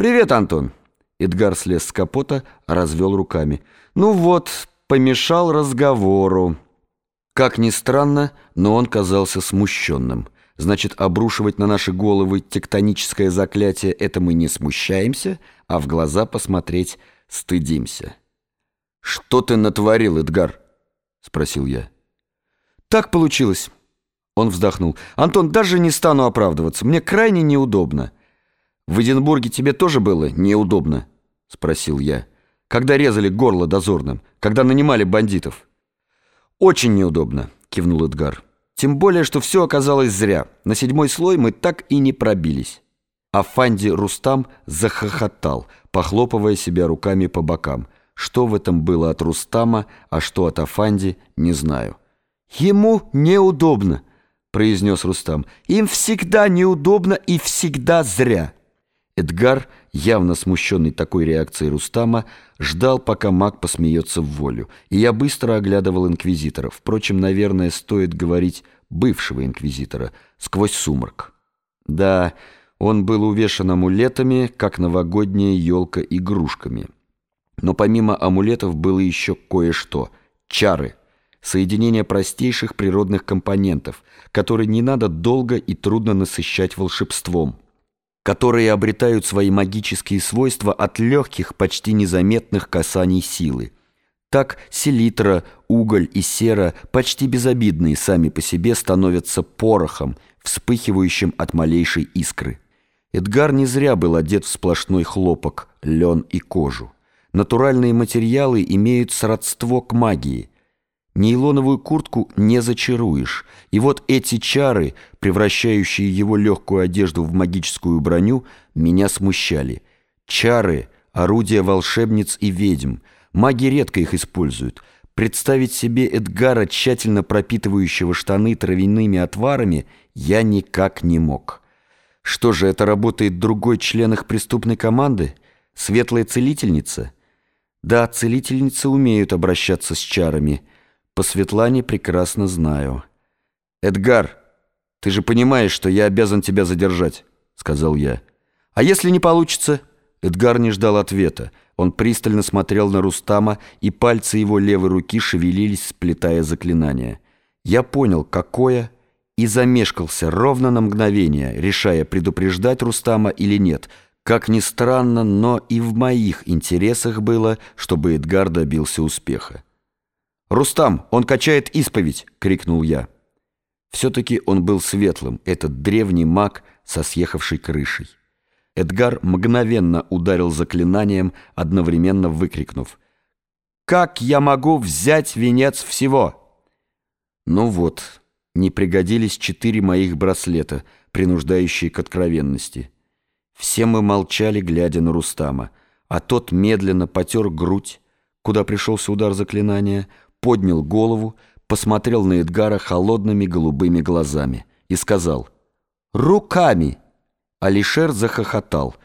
«Привет, Антон!» Эдгар слез с капота, развел руками. «Ну вот, помешал разговору». Как ни странно, но он казался смущенным. Значит, обрушивать на наши головы тектоническое заклятие — это мы не смущаемся, а в глаза посмотреть стыдимся. «Что ты натворил, Эдгар?» — спросил я. «Так получилось». Он вздохнул. «Антон, даже не стану оправдываться. Мне крайне неудобно». «В Эдинбурге тебе тоже было неудобно?» — спросил я. «Когда резали горло дозорным, когда нанимали бандитов». «Очень неудобно», — кивнул Эдгар. «Тем более, что все оказалось зря. На седьмой слой мы так и не пробились». Афанди Рустам захохотал, похлопывая себя руками по бокам. Что в этом было от Рустама, а что от Афанди, не знаю. «Ему неудобно», — произнес Рустам. «Им всегда неудобно и всегда зря». Эдгар, явно смущенный такой реакцией Рустама, ждал, пока маг посмеется в волю. И я быстро оглядывал инквизитора. Впрочем, наверное, стоит говорить бывшего инквизитора, сквозь сумрак. Да, он был увешан амулетами, как новогодняя елка игрушками. Но помимо амулетов было еще кое-что — чары — соединение простейших природных компонентов, которые не надо долго и трудно насыщать волшебством, которые обретают свои магические свойства от легких, почти незаметных касаний силы. Так селитра, уголь и сера, почти безобидные сами по себе, становятся порохом, вспыхивающим от малейшей искры. Эдгар не зря был одет в сплошной хлопок, лен и кожу. Натуральные материалы имеют сродство к магии – Нейлоновую куртку не зачаруешь, и вот эти чары, превращающие его легкую одежду в магическую броню, меня смущали. Чары — орудия волшебниц и ведьм. Маги редко их используют. Представить себе Эдгара, тщательно пропитывающего штаны травяными отварами, я никак не мог. Что же, это работает другой член их преступной команды? Светлая целительница? Да, целительницы умеют обращаться с чарами — по Светлане прекрасно знаю. «Эдгар, ты же понимаешь, что я обязан тебя задержать», — сказал я. «А если не получится?» Эдгар не ждал ответа. Он пристально смотрел на Рустама, и пальцы его левой руки шевелились, сплетая заклинание. Я понял, какое, и замешкался ровно на мгновение, решая, предупреждать Рустама или нет. Как ни странно, но и в моих интересах было, чтобы Эдгар добился успеха. «Рустам, он качает исповедь!» — крикнул я. Все-таки он был светлым, этот древний маг со съехавшей крышей. Эдгар мгновенно ударил заклинанием, одновременно выкрикнув. «Как я могу взять венец всего?» Ну вот, не пригодились четыре моих браслета, принуждающие к откровенности. Все мы молчали, глядя на Рустама, а тот медленно потер грудь, куда пришелся удар заклинания, поднял голову, посмотрел на Эдгара холодными голубыми глазами и сказал «Руками!». Алишер захохотал.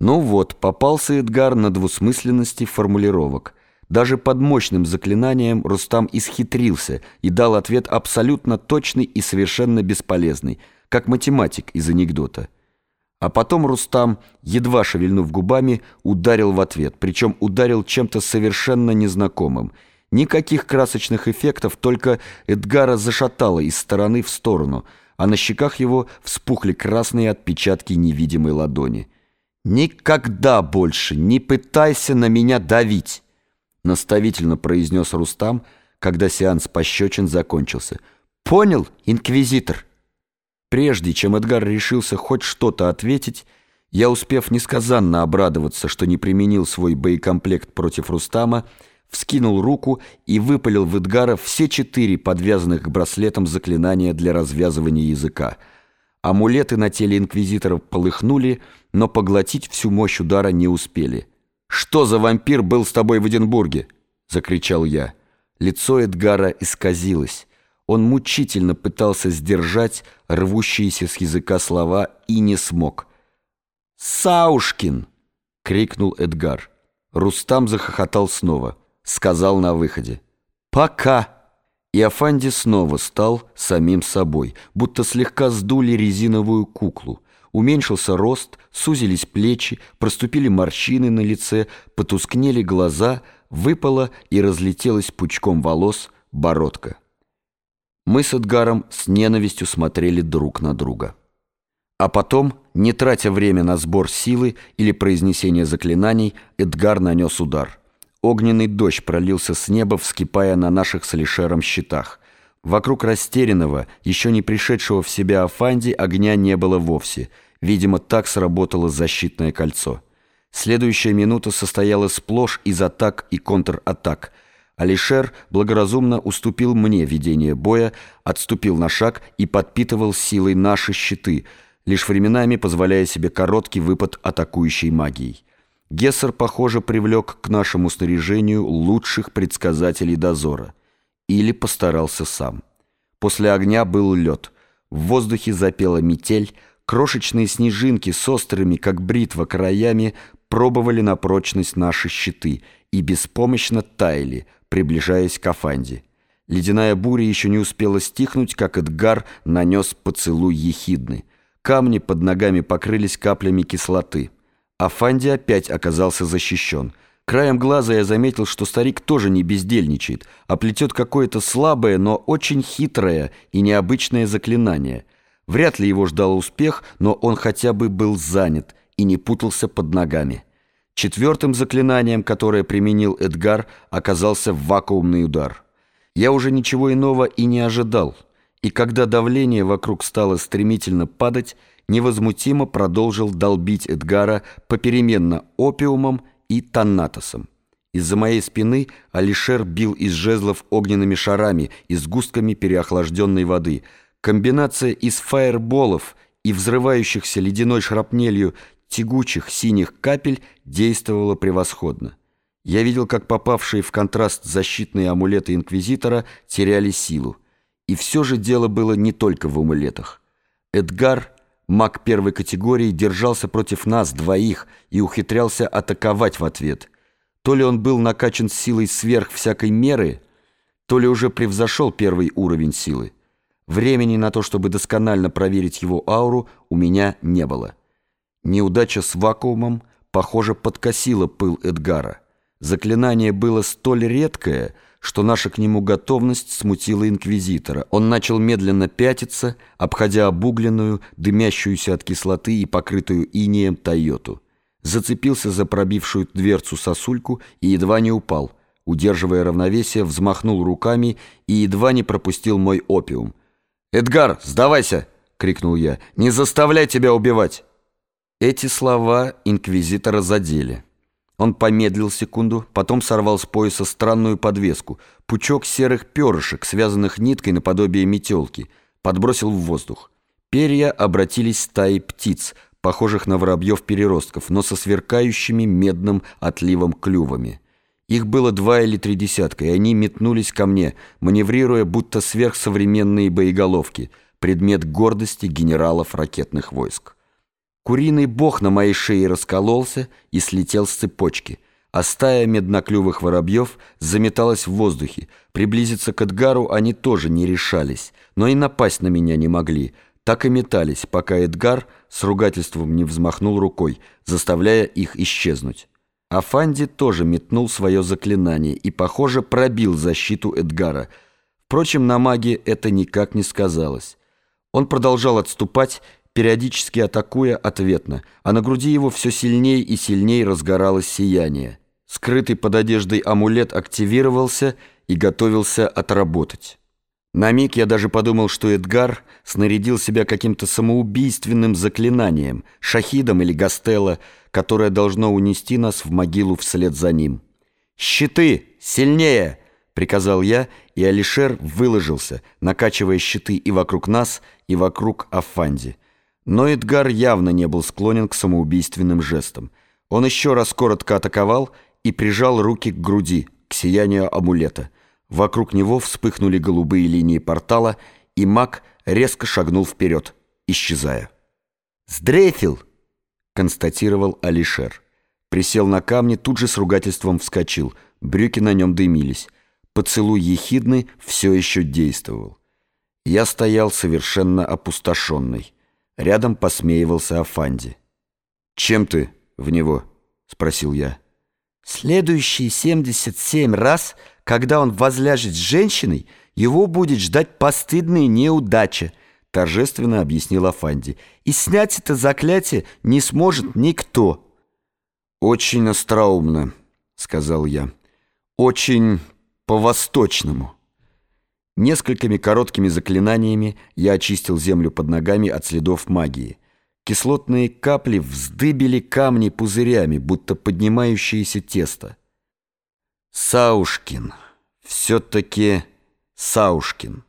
Ну вот, попался Эдгар на двусмысленности формулировок. Даже под мощным заклинанием Рустам исхитрился и дал ответ абсолютно точный и совершенно бесполезный, как математик из анекдота. А потом Рустам, едва шевельнув губами, ударил в ответ, причем ударил чем-то совершенно незнакомым – Никаких красочных эффектов, только Эдгара зашатало из стороны в сторону, а на щеках его вспухли красные отпечатки невидимой ладони. «Никогда больше не пытайся на меня давить!» наставительно произнес Рустам, когда сеанс пощечин закончился. «Понял, инквизитор?» Прежде чем Эдгар решился хоть что-то ответить, я, успев несказанно обрадоваться, что не применил свой боекомплект против Рустама, вскинул руку и выпалил в Эдгара все четыре подвязанных к браслетам заклинания для развязывания языка. Амулеты на теле инквизиторов полыхнули, но поглотить всю мощь удара не успели. «Что за вампир был с тобой в Эдинбурге?» — закричал я. Лицо Эдгара исказилось. Он мучительно пытался сдержать рвущиеся с языка слова и не смог. «Саушкин!» — крикнул Эдгар. Рустам захохотал снова сказал на выходе. «Пока!» И Афанди снова стал самим собой, будто слегка сдули резиновую куклу. Уменьшился рост, сузились плечи, проступили морщины на лице, потускнели глаза, выпала и разлетелась пучком волос бородка. Мы с Эдгаром с ненавистью смотрели друг на друга. А потом, не тратя время на сбор силы или произнесение заклинаний, Эдгар нанес удар. Огненный дождь пролился с неба, вскипая на наших с Алишером щитах. Вокруг растерянного, еще не пришедшего в себя Афанди, огня не было вовсе. Видимо, так сработало защитное кольцо. Следующая минута состояла сплошь из атак и контратак. Алишер благоразумно уступил мне ведение боя, отступил на шаг и подпитывал силой наши щиты, лишь временами позволяя себе короткий выпад атакующей магией. Гессер, похоже, привлек к нашему снаряжению лучших предсказателей дозора. Или постарался сам. После огня был лед. В воздухе запела метель, крошечные снежинки с острыми, как бритва, краями пробовали на прочность наши щиты и беспомощно таяли, приближаясь к Афанде. Ледяная буря еще не успела стихнуть, как Эдгар нанес поцелуй ехидны. Камни под ногами покрылись каплями кислоты. Афанди опять оказался защищен. Краем глаза я заметил, что старик тоже не бездельничает, а плетет какое-то слабое, но очень хитрое и необычное заклинание. Вряд ли его ждал успех, но он хотя бы был занят и не путался под ногами. Четвертым заклинанием, которое применил Эдгар, оказался вакуумный удар. Я уже ничего иного и не ожидал, и когда давление вокруг стало стремительно падать, невозмутимо продолжил долбить Эдгара попеременно опиумом и таннатосом. Из-за моей спины Алишер бил из жезлов огненными шарами и сгустками переохлажденной воды. Комбинация из фаерболов и взрывающихся ледяной шрапнелью тягучих синих капель действовала превосходно. Я видел, как попавшие в контраст защитные амулеты Инквизитора теряли силу. И все же дело было не только в амулетах. Эдгар Маг первой категории держался против нас двоих и ухитрялся атаковать в ответ. То ли он был накачан силой сверх всякой меры, то ли уже превзошел первый уровень силы. Времени на то, чтобы досконально проверить его ауру, у меня не было. Неудача с вакуумом, похоже, подкосила пыл Эдгара. Заклинание было столь редкое, что наша к нему готовность смутила инквизитора. Он начал медленно пятиться, обходя обугленную, дымящуюся от кислоты и покрытую инеем Тойоту. Зацепился за пробившую дверцу сосульку и едва не упал. Удерживая равновесие, взмахнул руками и едва не пропустил мой опиум. «Эдгар, сдавайся!» — крикнул я. «Не заставляй тебя убивать!» Эти слова инквизитора задели. Он помедлил секунду, потом сорвал с пояса странную подвеску, пучок серых перышек, связанных ниткой наподобие метелки, подбросил в воздух. Перья обратились стаей птиц, похожих на воробьев-переростков, но со сверкающими медным отливом клювами. Их было два или три десятка, и они метнулись ко мне, маневрируя будто сверхсовременные боеголовки, предмет гордости генералов ракетных войск. Куриный бог на моей шее раскололся и слетел с цепочки, а стая медноклювых воробьев заметалась в воздухе. Приблизиться к Эдгару они тоже не решались, но и напасть на меня не могли. Так и метались, пока Эдгар с ругательством не взмахнул рукой, заставляя их исчезнуть. Афанди тоже метнул свое заклинание и, похоже, пробил защиту Эдгара. Впрочем, на маге это никак не сказалось. Он продолжал отступать, периодически атакуя ответно, а на груди его все сильнее и сильнее разгоралось сияние. Скрытый под одеждой амулет активировался и готовился отработать. На миг я даже подумал, что Эдгар снарядил себя каким-то самоубийственным заклинанием, шахидом или гастелло, которое должно унести нас в могилу вслед за ним. «Щиты! Сильнее!» — приказал я, и Алишер выложился, накачивая щиты и вокруг нас, и вокруг Афанди. Но Эдгар явно не был склонен к самоубийственным жестам. Он еще раз коротко атаковал и прижал руки к груди, к сиянию амулета. Вокруг него вспыхнули голубые линии портала, и маг резко шагнул вперед, исчезая. «Сдрейфил!» — констатировал Алишер. Присел на камни, тут же с ругательством вскочил. Брюки на нем дымились. Поцелуй ехидны все еще действовал. Я стоял совершенно опустошенный. Рядом посмеивался Афанди. «Чем ты в него?» — спросил я. «Следующие 77 раз, когда он возляжет с женщиной, его будет ждать постыдная неудача», — торжественно объяснил Афанди. «И снять это заклятие не сможет никто». «Очень остроумно», — сказал я. «Очень по-восточному». Несколькими короткими заклинаниями я очистил землю под ногами от следов магии. Кислотные капли вздыбили камни пузырями, будто поднимающееся тесто. Саушкин. Все-таки Саушкин.